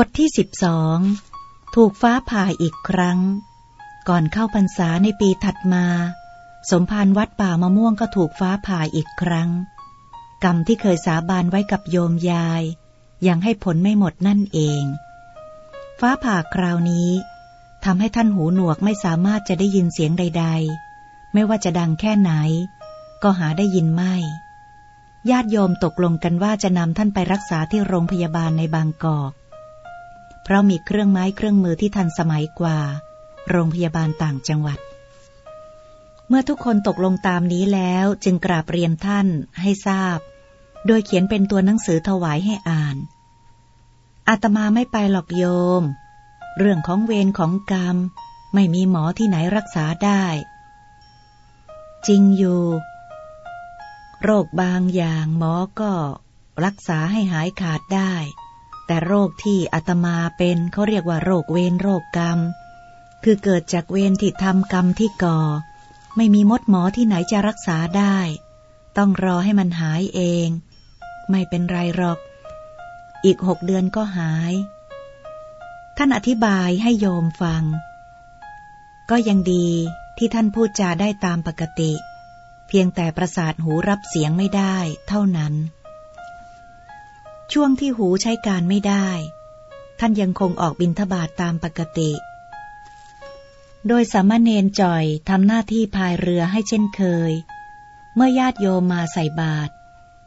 บทที่สิบสองถูกฟ้าผ่าอีกครั้ง ก่อนเข้าพรรษาในปีถัดมา สมภารวัดป่ามะม่วงก็ถูกฟ้าผ่าอีกครั้ง กรรมที่เคยสาบานไว้กับโยมยาย ยังให้ผลไม่หมดนั่นเอง ฟ้าผ่าคราวนี้ทำให้ท่านหูหนวกไม่สามารถจะได้ยินเสียงใด ๆ ไม่ว่าจะดังแค่ไหน ก็หาได้ยินไม่ ญาติโยมตกลงกันว่าจะนำท่านไปรักษาที่โรงพยาบาลในบางกอก เพราะมีเครื่องไม้เครื่องมือที่ทันสมัยกว่า โรงพยาบาลต่างจังหวัด เมื่อทุกคนตกลงตามนี้แล้วจึงกราบเรียนท่านให้ทราบ โดยเขียนเป็นตัวหนังสือถวายให้อ่าน อาตมาไม่ไปหรอกโยม เรื่องของเวรของกรรม ไม่มีหมอที่ไหนรักษาได้ จริงอยู่ โรคบางอย่างหมอก็รักษาให้หายขาดได้ แต่โรคที่อาตมาเป็นเขาเรียกว่าโรคเวรโรคกรรม คือเกิดจากเวรที่ทำกรรมที่ก่อ ไม่มีมดหมอที่ไหนจะรักษาได้ ต้องรอให้มันหายเอง ไม่เป็นไรหรอก อีกหกเดือนก็หาย ท่านอธิบายให้โยมฟัง ก็ยังดีที่ท่านพูดจาได้ตามปกติ เพียงแต่ประสาทหูรับเสียงไม่ได้เท่านั้น ช่วงที่หูใช้การไม่ได้ ท่านยังคงออกบินทบาทตามปกติ โดยสามเณรจ่อยทำหน้าที่พายเรือให้เช่นเคย เมื่อญาติโยมมาใส่บาตร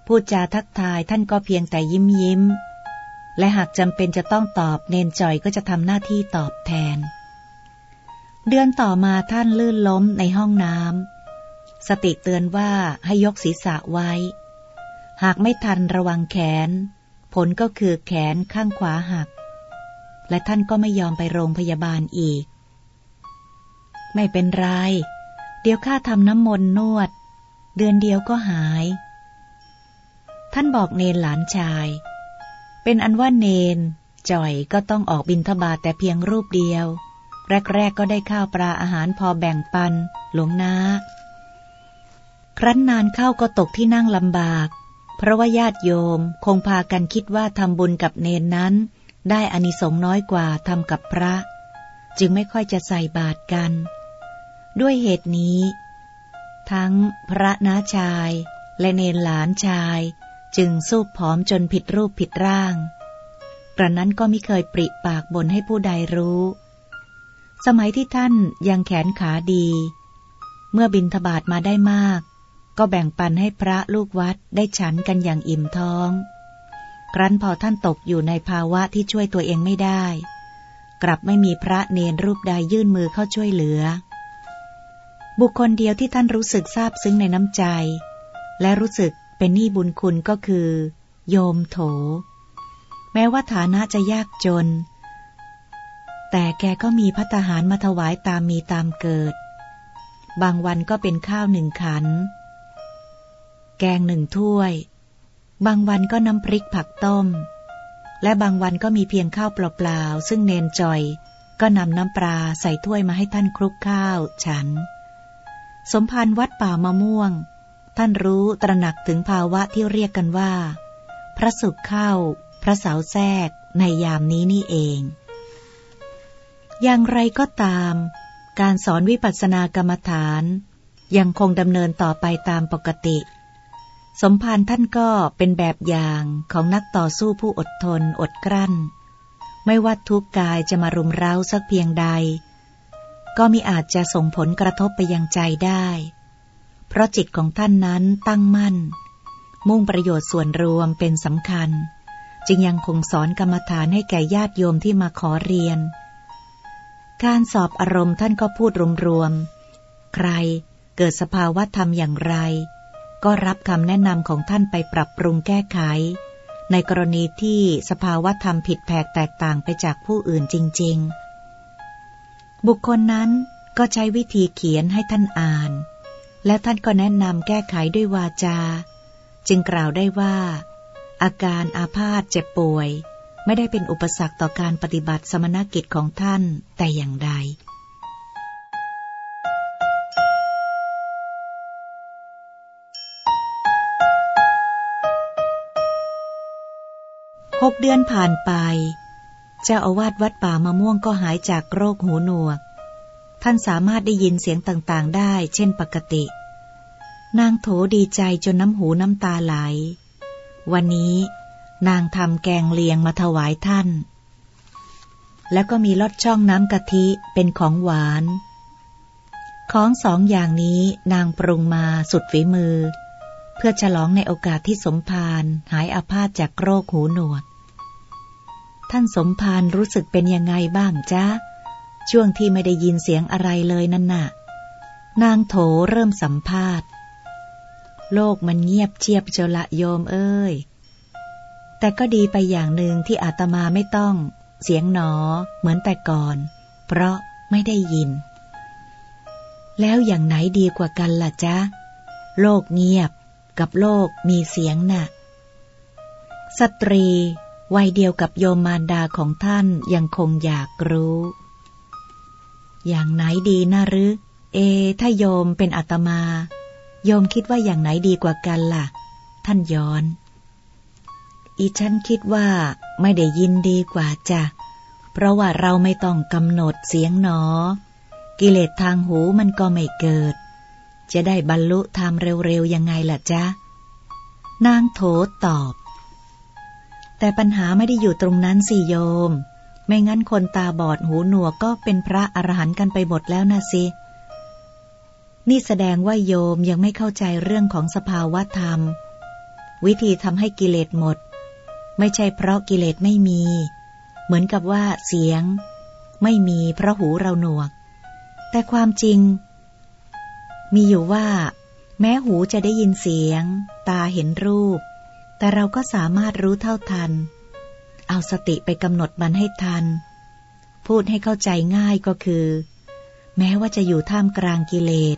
พูดจาทักทายท่านก็เพียงแต่ยิ้มยิ้ม และหากจำเป็นจะต้องตอบเนนจ่อยก็จะทำหน้าที่ตอบแทน เดือนต่อมาท่านลื่นล้มในห้องน้ำสติเตือนว่าให้ยกศีรษะไว้ หากไม่ทันระวังแขน ผลก็คือแขนข้างขวาหัก และท่านก็ไม่ยอมไปโรงพยาบาลอีก ไม่เป็นไร เดี๋ยวข้าทำน้ำมนต์นวด เดือนเดียวก็หาย ท่านบอกเนนหลานชาย เป็นอันว่าเนนจ่อยก็ต้องออกบินทบาทแต่เพียงรูปเดียว แรก ๆ ก็ได้ข้าวปลาอาหารพอแบ่งปัน หลวงนาครั้นนานเข้าก็ตกที่นั่งลำบาก เพราะว่าญาติโยมคงพากันคิดว่าทำบุญกับเนนนั้น ได้อานิสงส์น้อยกว่าทำกับพระ จึงไม่ค่อยจะใส่บาตรกัน ด้วยเหตุนี้ ทั้งพระน้าชายและเนนหลานชายจึงสู้ผอมจนผิดรูปผิดร่าง กระนั้นก็ไม่เคยปริปากบ่นให้ผู้ใดรู้ สมัยที่ท่านยังแขนขาดี เมื่อบินทบาทมาได้มาก ก็แบ่งปันให้พระลูกวัดได้ฉันกันอย่างอิ่มท้อง ครั้นพอท่านตกอยู่ในภาวะที่ช่วยตัวเองไม่ได้ กลับไม่มีพระเนรรูปใดยื่นมือเข้าช่วยเหลือ บุคคลเดียวที่ท่านรู้สึกซาบซึ้งในน้ำใจ และรู้สึกเป็นหนี้บุญคุณก็คือ โยมโถ แม้ว่าฐานะจะยากจน แต่แกก็มีพัตหารมาถวายตามมีตามเกิด บางวันก็เป็นข้าวหนึ่งขัน แกงหนึ่งถ้วย บางวันก็น้ำพริกผักต้ม และบางวันก็มีเพียงข้าวเปล่าๆซึ่งเนนจอย ก็นำน้ำปลาใส่ถ้วยมาให้ท่านคลุกข้าวฉัน สมภารวัดป่ามะม่วง ท่านรู้ตระหนักถึงภาวะที่เรียกกันว่า พระสุขเข้า พระเสาแทรกในยามนี้นี่เอง อย่างไรก็ตาม การสอนวิปัสสนากรรมฐาน ยังคงดำเนินต่อไปตามปกติ สมภารท่านก็เป็นแบบอย่างของนักต่อสู้ผู้อดทนอดกลั้น ไม่ว่าทุกกายจะมารุมเร้าสักเพียงใด ก็มิอาจจะส่งผลกระทบไปยังใจได้ เพราะจิตของท่านนั้นตั้งมั่น มุ่งประโยชน์ส่วนรวมเป็นสำคัญ จึงยังคงสอนกรรมฐานให้แก่ญาติโยมที่มาขอเรียน การสอบอารมณ์ท่านก็พูดรวมๆใครเกิดสภาวะธรรมอย่างไร ก็รับคำแนะนำของท่านไปปรับปรุงแก้ไข ในกรณีที่สภาวะธรรมผิดแผกแตกต่างไปจากผู้อื่นจริง ๆ บุคคลนั้นก็ใช้วิธีเขียนให้ท่านอ่าน แล้วท่านก็แนะนำแก้ไขด้วยวาจา จึงกล่าวได้ว่า อาการอาพาธเจ็บป่วย ไม่ได้เป็นอุปสรรคต่อการปฏิบัติสมณกิจของท่านแต่อย่างใด หกเดือนผ่านไป เจ้าอาวาสวัดป่ามะม่วงก็หายจากโรคหูหนวก ท่านสามารถได้ยินเสียงต่างๆได้ เช่นปกติ นางโถดีใจจนน้ำหูน้ำตาไหล วันนี้นางทำแกงเลียงมาถวายท่าน แล้วก็มีลอดช่องน้ำกะทิเป็นของหวาน ของสองอย่างนี้นางปรุงมาสุดฝีมือ เพื่อฉลองในโอกาสที่สมภารหายอาพาธจากโรคหูหนวก ท่านสมภารรู้สึกเป็นยังไงบ้างจ๊ะ ช่วงที่ไม่ได้ยินเสียงอะไรเลยนั่นน่ะ นางโถเริ่มสัมภาษณ์ โลกมันเงียบเชียบเจละโยมเอ้ย แต่ก็ดีไปอย่างหนึ่งที่อาตมาไม่ต้อง เสียงหนอ เหมือนแต่ก่อน เพราะไม่ได้ยิน แล้วอย่างไหนดีกว่ากันล่ะจ๊ะ โลกเงียบกับโลกมีเสียงน่ะ สตรี วัยเดียวกับโยมมารดาของท่านยังคงอยากรู้ อย่างไหนดีนะหรือ เอ ถ้าโยมเป็นอาตมา โยมคิดว่าอย่างไหนดีกว่ากันล่ะ ท่านย้อน อีฉันคิดว่าไม่ได้ยินดีกว่าจ้ะ เพราะว่าเราไม่ต้องกำหนดเสียงหนอ กิเลสทางหูมันก็ไม่เกิด จะได้บรรลุธรรมเร็วๆยังไงล่ะจ๊ะ นางโถตอบ แต่ปัญหาไม่ได้อยู่ตรงนั้นสิโยม ไม่งั้นคนตาบอดหูหนวกก็เป็นพระอรหันต์กันไปหมดแล้วนะสิ นี่แสดงว่าโยมยังไม่เข้าใจเรื่องของสภาวะธรรม วิธีทำให้กิเลสหมด ไม่ใช่เพราะกิเลสไม่มี เหมือนกับว่าเสียง ไม่มีเพราะหูเราหนวก แต่ความจริง มีอยู่ว่า แม้หูจะได้ยินเสียง ตาเห็นรูป แต่เราก็สามารถรู้เท่าทัน เอาสติไปกำหนดมันให้ทัน พูดให้เข้าใจง่ายก็คือ แม้ว่าจะอยู่ท่ามกลางกิเลส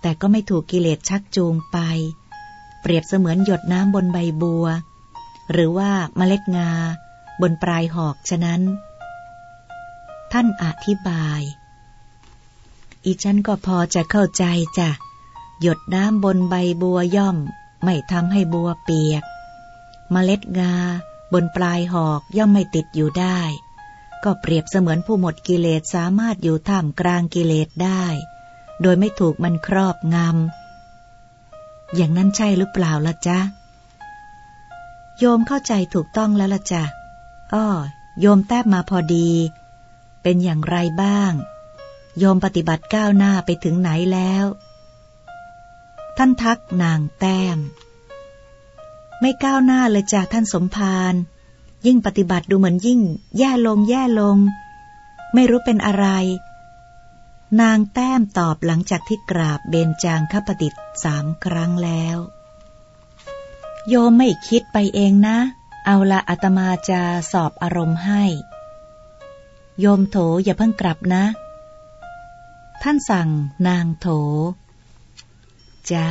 แต่ก็ไม่ถูกกิเลสชักจูงไป เปรียบเสมือนหยดน้ำบนใบบัว หรือว่าเมล็ดงา บนปลายหอกฉะนั้น ท่านอธิบาย อีฉันก็พอจะเข้าใจจ้ะหยดน้ำบนใบบัวย่อม ไม่ทำให้บัวเปียก มเมล็ดงา บนปลายหอกย่อมไม่ติดอยู่ได้ ก็เปรียบเสมือนผู้หมดกิเลสสามารถอยู่ท่ามกลางกิเลสได้ โดยไม่ถูกมันครอบงำ อย่างนั้นใช่หรือเปล่าละจ๊ะ โยมเข้าใจถูกต้องแล้วละจ๊ะอ้อโยมแต้มมาพอดี เป็นอย่างไรบ้าง โยมปฏิบัติก้าวหน้าไปถึงไหนแล้ว ท่านทักนางแต้ม ไม่ก้าวหน้าเลยจากท่านสมภารยิ่งปฏิบัติดูเหมือนยิ่ง แย่ลงแย่ลง ไม่รู้เป็นอะไร นางแต้มตอบหลังจากที่กราบเบญจางคประดิษฐ์สามครั้งแล้ว โยมไม่คิดไปเองนะ เอาละอาตมาจะสอบอารมณ์ให้ โยมโถอย่าเพิ่งกลับนะ ท่านสั่งนางโถ จ้า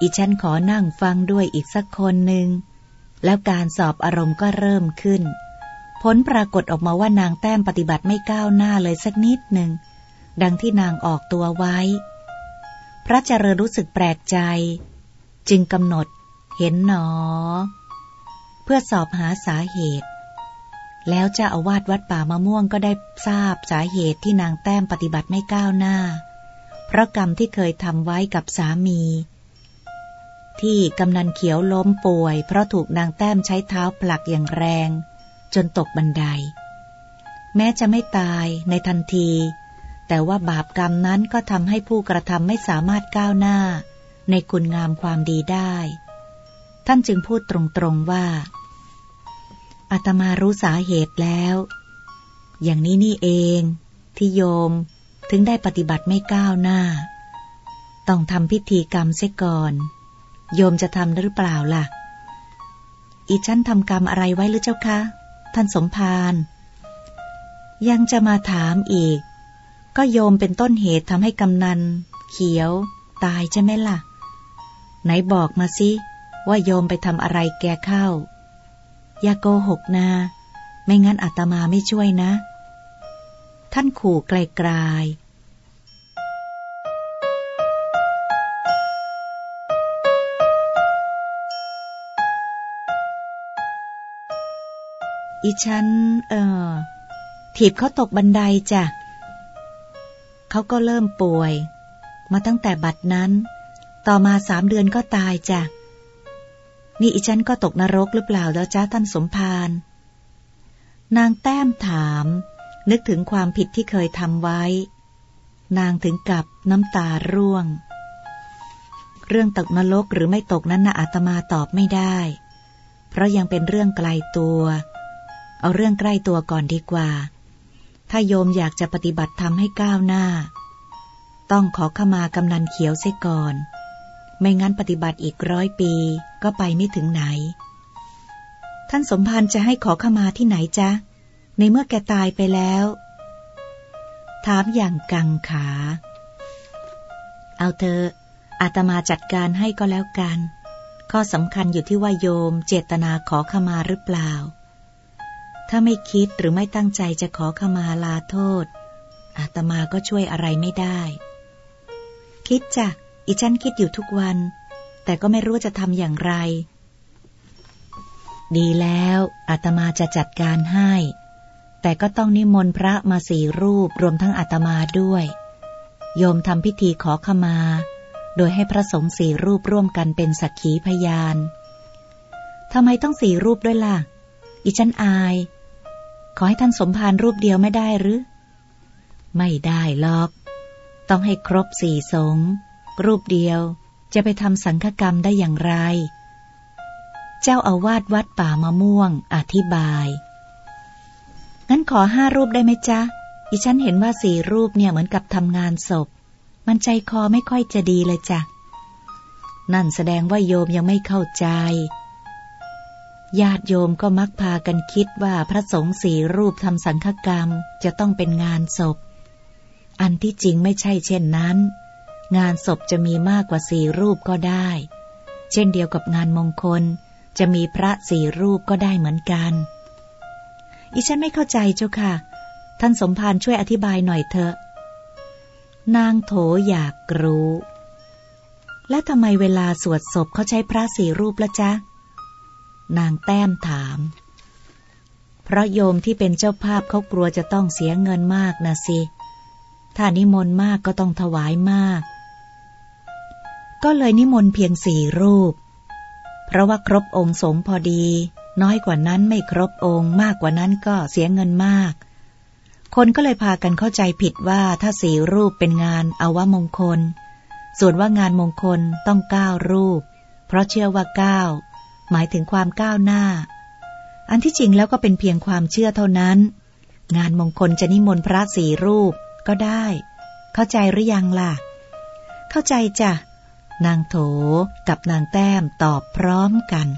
อีฉันขอนั่งฟังด้วยอีกสักคนหนึ่ง แล้วการสอบอารมณ์ก็เริ่มขึ้น ผลปรากฏออกมาว่านางแต้มปฏิบัติไม่ก้าวหน้าเลยสักนิดหนึ่ง ดังที่นางออกตัวไว้ พระเจริญรู้สึกแปลกใจ จึงกำหนดเห็นหนอ เพื่อสอบหาสาเหตุ แล้วเจ้าอาวาสวัดป่ามะม่วงก็ได้ทราบสาเหตุที่นางแต้มปฏิบัติไม่ก้าวหน้า เพราะกรรมที่เคยทำไว้กับสามี ที่กำนันเขียวล้มป่วย เพราะถูกนางแต้มใช้เท้าผลักอย่างแรง จนตกบันได แม้จะไม่ตายในทันที แต่ว่าบาปกรรมนั้นก็ทำให้ผู้กระทำไม่สามารถก้าวหน้า ในคุณงามความดีได้ ท่านจึงพูดตรงๆว่าอาตมารู้สาเหตุแล้ว อย่างนี้นี่เองที่โยมถึงได้ปฏิบัติไม่ก้าวหน้า ต้องทำพิธีกรรมเสียก่อน โยมจะทำหรือเปล่าล่ะ อีฉันทำกรรมอะไรไว้หรือเจ้าคะ ท่านสมภารยังจะมาถามอีก ก็โยมเป็นต้นเหตุทำให้กำนัน เขียว ตายใช่ไหมล่ะ ไหนบอกมาสิ ว่าโยมไปทำอะไรแกเข้า อย่าโกหกนา ไม่งั้นอาตมาไม่ช่วยนะ ท่านขู่ไกลๆ อีฉัน เออถีบเขาตกบันไดจ้ะเขาก็เริ่มป่วย มาตั้งแต่บัดนั้น ต่อมาสามเดือนก็ตายจ้ะนี่อีฉันก็ตกนรกหรือเปล่าแล้วจ้าท่านสมภารนางแต้มถาม นึกถึงความผิดที่เคยทำไว้ นางถึงกับน้ำตาร่วง เรื่องตกนรกหรือไม่ตกนั้นนะอาตมาตอบไม่ได้ เพราะยังเป็นเรื่องไกลตัว เอาเรื่องใกล้ตัวก่อนดีกว่า ถ้าโยมอยากจะปฏิบัติธรรมให้ก้าวหน้า ต้องขอขมากำนันเขียวเสียก่อน ไม่งั้นปฏิบัติอีกร้อยปีก็ไปไม่ถึงไหน ท่านสมภารจะให้ขอขมาที่ไหนจ๊ะ ในเมื่อแกตายไปแล้ว ถามอย่างกังขา เอาเธออาตมาจัดการให้ก็แล้วกัน ข้อสำคัญอยู่ที่ว่าโยมเจตนาขอขมาหรือเปล่า ถ้าไม่คิดหรือไม่ตั้งใจจะขอขมาลาโทษ อาตมาก็ช่วยอะไรไม่ได้ คิดจ้ะ อีฉันคิดอยู่ทุกวัน แต่ก็ไม่รู้จะทำอย่างไร ดีแล้วอาตมาจะจัดการให้ แต่ก็ต้องนิมนต์พระมาสี่รูปรวมทั้งอาตมาด้วย โยมทำพิธีขอขมา โดยให้พระสงฆ์สี่รูปร่วมกันเป็นสักขีพยานทำไมต้องสี่รูปด้วยล่ะอิฉันอาย ขอให้ท่านสมภารรูปเดียวไม่ได้หรือ ไม่ได้หรอก ต้องให้ครบสี่สง รูปเดียวจะไปทำสังฆกรรมได้อย่างไร เจ้าอาวาสวัดป่ามะม่วง อธิบาย งั้นขอห้ารูปได้ไหมจ๊ะ อีฉันเห็นว่าสี่รูปเนี่ยเหมือนกับทำงานศพ มันใจคอไม่ค่อยจะดีเลยจ้ะ นั่นแสดงว่าโยมยังไม่เข้าใจ ญาติโยมก็มักพากันคิดว่าพระสงฆ์สี่รูปทำสังฆกรรมจะต้องเป็นงานศพ อันที่จริงไม่ใช่เช่นนั้น งานศพจะมีมากกว่าสี่รูปก็ได้ เช่นเดียวกับงานมงคล จะมีพระสี่รูปก็ได้เหมือนกัน อีฉันไม่เข้าใจเจ้าค่ะ ท่านสมภารช่วยอธิบายหน่อยเถอะ นางโถอยากรู้ และทำไมเวลาสวดศพเขาใช้พระสี่รูปละจ๊ะ นางแต้มถาม เพราะโยมที่เป็นเจ้าภาพเขากลัวจะต้องเสียเงินมากนะสิ ถ้านิมนต์มากก็ต้องถวายมาก ก็เลยนิมนต์เพียงสี่รูป เพราะว่าครบองค์สงพอดี น้อยกว่านั้นไม่ครบองค์มากกว่านั้นก็เสียเงินมาก คนก็เลยพากันเข้าใจผิดว่าถ้าสี่รูปเป็นงานอาวมงคล ส่วนว่างานมงคลต้องเก้ารูป เพราะเชื่อว่าเก้า หมายถึงความก้าวหน้า อันที่จริงแล้วก็เป็นเพียงความเชื่อเท่านั้น งานมงคลจะนิมนต์พระสีรูปก็ได้ เข้าใจหรือยังล่ะ เข้าใจจ้ะ นางโถกับนางแต้มตอบพร้อมกัน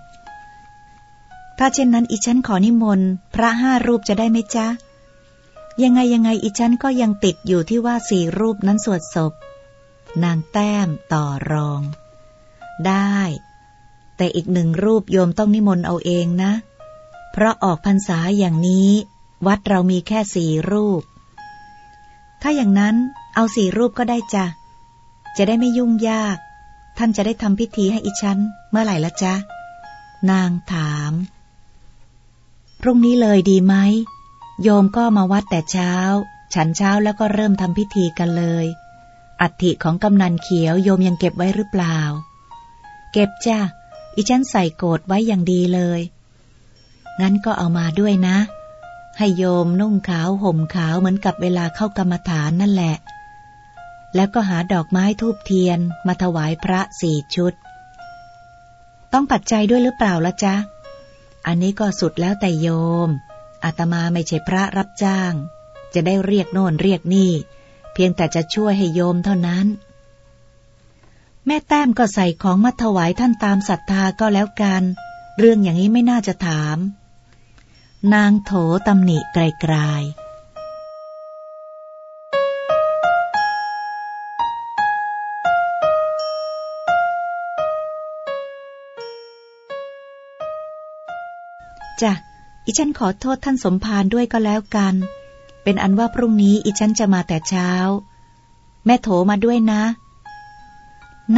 ถ้าเช่นนั้นอีฉันขอนิมนต์พระห้ารูปจะได้ไหมจ๊ะ ยังไงยังไงอีฉันก็ยังติดอยู่ที่ว่าสี่รูปนั้นสวดศพ นางแต้มต่อรอง ได้ แต่อีกหนึ่งรูปโยมต้องนิมนต์เอาเองนะ เพราะออกพรรษาอย่างนี้ วัดเรามีแค่สี่รูป ถ้าอย่างนั้นเอาสี่รูปก็ได้จ้ะ จะได้ไม่ยุ่งยาก ท่านจะได้ทำพิธีให้อิฉันเมื่อไหร่ละจ๊ะ นางถาม พรุ่งนี้เลยดีไหม โยมก็มาวัดแต่เช้า ฉันเช้าแล้วก็เริ่มทำพิธีกันเลย อัฐิของกำนันเขียวโยมยังเก็บไว้หรือเปล่า เก็บจ้ะ อิฉันใส่โกดไว้อย่างดีเลย งั้นก็เอามาด้วยนะ ให้โยมนุ่งขาวห่มขาวเหมือนกับเวลาเข้ากรรมฐานนั่นแหละ แล้วก็หาดอกไม้ทูบเทียนมาถวายพระสี่ชุด ต้องปัจจัยด้วยหรือเปล่าละจ๊ะ อันนี้ก็สุดแล้วแต่โยม อาตมาไม่ใช่พระรับจ้าง จะได้เรียกโน่นเรียกนี่ เพียงแต่จะช่วยให้โยมเท่านั้น แม่แต้มก็ใส่ของมาถวายท่านตามศรัทธาก็แล้วกัน เรื่องอย่างนี้ไม่น่าจะถาม นางโถตำหนิไกลๆจ้ะอีฉันขอโทษท่านสมภารด้วยก็แล้วกัน เป็นอันว่าพรุ่งนี้อีฉันจะมาแต่เช้า แม่โถมาด้วยนะ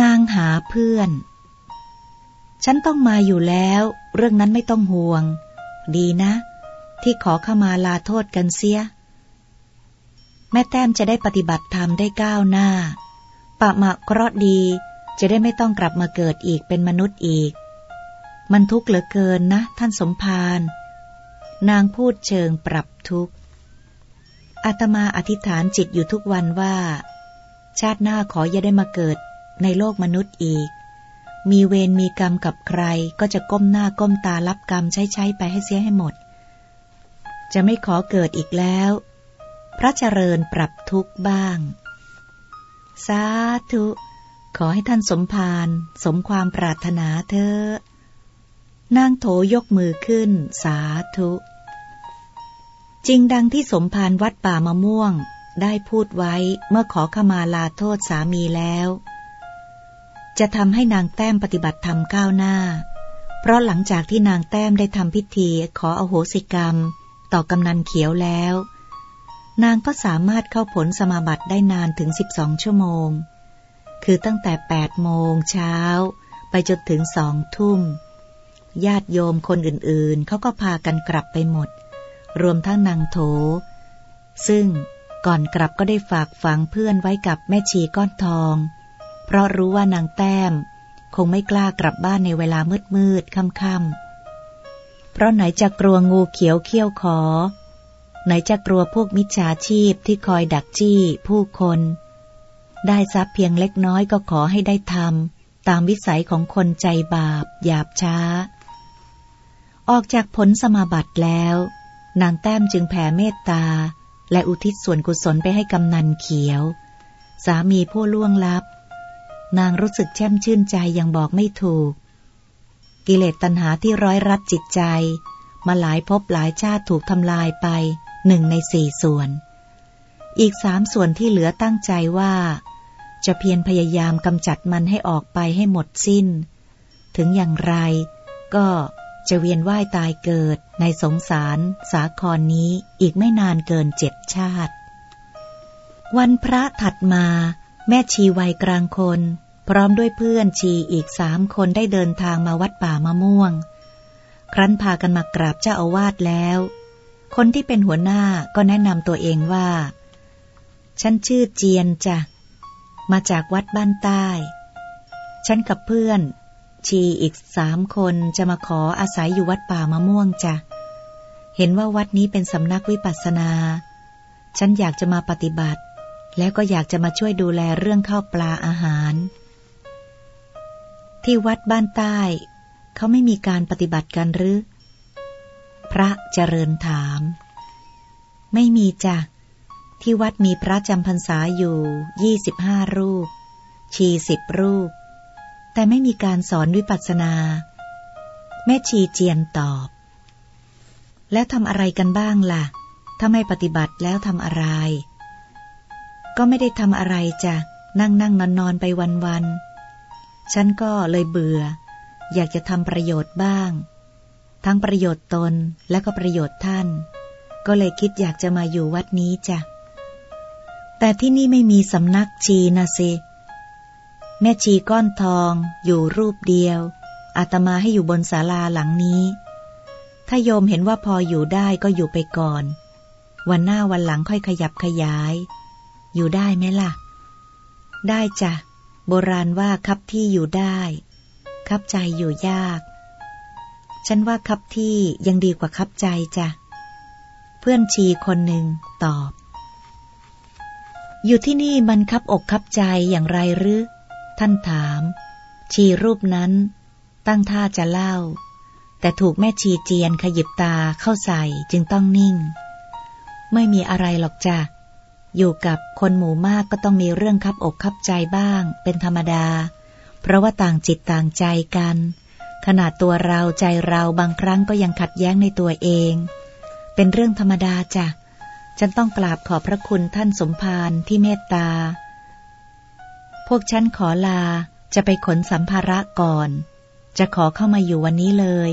นางหาเพื่อน ฉันต้องมาอยู่แล้ว เรื่องนั้นไม่ต้องห่วง ดีนะ ที่ขอเข้ามาลาโทษกันเสีย แม่แต้มจะได้ปฏิบัติธรรมได้ก้าวหน้า ปะมะเคราะดีจะได้ไม่ต้องกลับมาเกิดอีกเป็นมนุษย์อีก มันทุกข์เหลือเกินนะ ท่านสมภารนางพูดเชิงปรับทุกข์อาตมาอธิษฐานจิตอยู่ทุกวันว่า ชาติหน้าขออย่าได้มาเกิด ในโลกมนุษย์อีก มีเวรมีกรรมกับใครก็จะก้มหน้าก้มตารับกรรมใช้ใช้ไปให้เสียให้หมด จะไม่ขอเกิดอีกแล้ว พระเจริญปรับทุกข์บ้าง สาธุ ขอให้ท่านสมภารสมความปรารถนาเถอะนางโถยกมือขึ้น สาธุ จริงดังที่สมภารวัดป่ามะม่วงได้พูดไว้เมื่อขอขมาลาโทษสามีแล้ว จะทำให้นางแต้มปฏิบัติธรรมก้าวหน้า เพราะหลังจากที่นางแต้มได้ทำพิธีขออโหสิกรรม ต่อกำนันเขียวแล้ว นางก็สามารถเข้าผลสมาบัติได้นานถึง 12 ชั่วโมง คือตั้งแต่ 8 โมงเช้า ไปจนถึงสองทุ่ม ญาติโยมคนอื่นๆ เขาก็พากันกลับไปหมด รวมทั้งนางโถ ซึ่งก่อนกลับก็ได้ฝากฝังเพื่อนไว้กับแม่ชีก้อนทอง ราะรู้ว่านางแต้ม คงไม่กล้ากลับบ้านในเวลามืดมืดค่ำๆ เพราะไหนจะกลัวงูเขียวเขี้ยวขอ ไหนจะกลัวพวกมิจฉาชีพที่คอยดักจี้ผู้คน ได้ทรัพย์เพียงเล็กน้อยก็ขอให้ได้ทำตามวิสัยของคนใจบาปหยาบช้า ออกจากผลสมาบัติแล้ว นางแต้มจึงแผ่เมตตาและอุทิศส่วนกุศลไปให้กำนันเขียว สามีผู้ล่วงลับ นางรู้สึกแช่มชื่นใจยังบอกไม่ถูก กิเลสตัณหาที่ร้อยรัดจิตใจ มาหลายภพหลายชาติถูกทำลายไปหนึ่งในสี่ส่วน อีกสามส่วนที่เหลือตั้งใจว่า จะเพียรพยายามกำจัดมันให้ออกไปให้หมดสิ้น ถึงอย่างไร ก็จะเวียนว่ายตายเกิดในสงสารสาครนี้อีกไม่นานเกินเจ็ดชาติ วันพระถัดมา แม่ชีวัยกลางคน พร้อมด้วยเพื่อนชีอีกสามคนได้เดินทางมาวัดป่ามะม่วง ครั้นพากันมากราบเจ้าอาวาสแล้ว คนที่เป็นหัวหน้าก็แนะนำตัวเองว่า ฉันชื่อเจียนจ้ะ มาจากวัดบ้านใต้ ฉันกับเพื่อน ชีอีกสามคนจะมาขออาศัยอยู่วัดป่ามะม่วงจ้ะ เห็นว่าวัดนี้เป็นสำนักวิปัสสนา ฉันอยากจะมาปฏิบัติ แล้วก็อยากจะมาช่วยดูแลเรื่องข้าวปลาอาหาร ที่วัดบ้านใต้ เขาไม่มีการปฏิบัติกันหรือ พระเจริญถาม ไม่มีจ้ะ ที่วัดมีพระจำพรรษาอยู่ยี่สิบห้ารูป ชีสิบรูป แต่ไม่มีการสอนวิปัสสนา แม่ชีเจียนตอบ แล้วทำอะไรกันบ้างล่ะ ถ้าไม่ปฏิบัติแล้วทำอะไร ก็ไม่ได้ทำอะไรจ้ะนั่งนั่งนอนนอนไปวันวันฉันก็เลยเบื่อ อยากจะทำประโยชน์บ้าง ทั้งประโยชน์ตนและก็ประโยชน์ท่าน ก็เลยคิดอยากจะมาอยู่วัดนี้จ้ะแต่ที่นี่ไม่มีสำนักชีนะสิแม่ชีก้อนทองอยู่รูปเดียว อาตมาให้อยู่บนศาลาหลังนี้ ถ้าโยมเห็นว่าพออยู่ได้ก็อยู่ไปก่อน วันหน้าวันหลังค่อยขยับขยาย อยู่ได้ไหมล่ะ ได้จ้ะ โบราณว่าคับที่อยู่ได้ คับใจอยู่ยาก ฉันว่าคับที่ยังดีกว่าคับใจจ้ะ เพื่อนชีคนหนึ่งตอบ อยู่ที่นี่มันคับอกคับใจอย่างไรหรือ ท่านถาม ชีรูปนั้นตั้งท่าจะเล่า แต่ถูกแม่ชีเจียนขยิบตาเข้าใส่จึงต้องนิ่ง ไม่มีอะไรหรอกจ้ะ อยู่กับคนหมู่มากก็ต้องมีเรื่องคับอกคับใจบ้าง เป็นธรรมดา เพราะว่าต่างจิตต่างใจกัน ขนาดตัวเราใจเราบางครั้งก็ยังขัดแย้งในตัวเอง เป็นเรื่องธรรมดาจ้ะฉันต้องกราบขอบพระคุณท่านสมภารที่เมตตา พวกฉันขอลาจะไปขนสัมภาระก่อน จะขอเข้ามาอยู่วันนี้เลย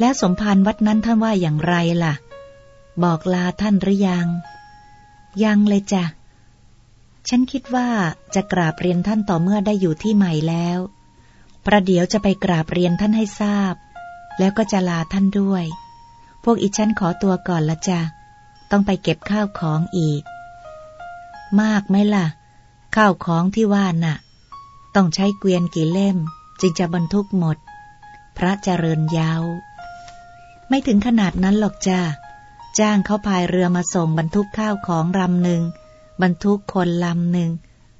แล้วสมภารวัดนั้นท่านว่าอย่างไรล่ะ บอกลาท่านหรือยัง ยังเลยจ้ะ ฉันคิดว่าจะกราบเรียนท่านต่อเมื่อได้อยู่ที่ใหม่แล้ว ประเดี๋ยวจะไปกราบเรียนท่านให้ทราบ แล้วก็จะลาท่านด้วย พวกอีฉันขอตัวก่อนละจ้ะ ต้องไปเก็บข้าวของอีก มากไหมล่ะ ข้าวของที่ว่าน่ะ ต้องใช้เกวียนกี่เล่ม จึงจะบรรทุกหมด พระเจริญยาว ไม่ถึงขนาดนั้นหรอกจ้า จ้างเขาพายเรือมาส่งบรรทุกข้าวของลำหนึ่งบรรทุกคนลำหนึ่ง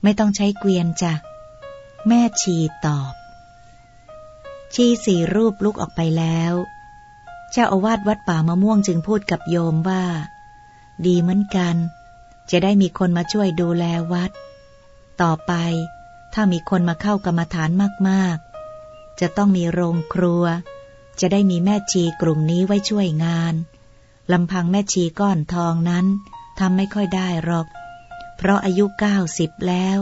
ไม่ต้องใช้เกวียนจ้ะ แม่ชีตอบ ชีสี่รูปลุกออกไปแล้ว เจ้าอาวาสวัดป่ามะม่วงจึงพูดกับโยมว่า ดีเหมือนกัน จะได้มีคนมาช่วยดูแลวัด ต่อไป ถ้ามีคนมาเข้ากรรมฐานมากๆ จะต้องมีโรงครัว จะได้มีแม่ชีกลุ่มนี้ไว้ช่วยงาน ลำพังแม่ชีก้อนทองนั้นทำไม่ค่อยได้หรอก เพราะอายุเก้าสิบแล้ว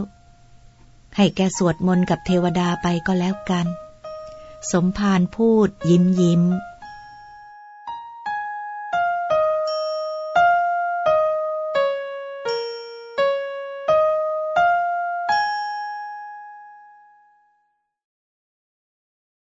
ให้แกสวดมนต์กับเทวดาไปก็แล้วกัน สมภารพูดยิ้มยิ้ม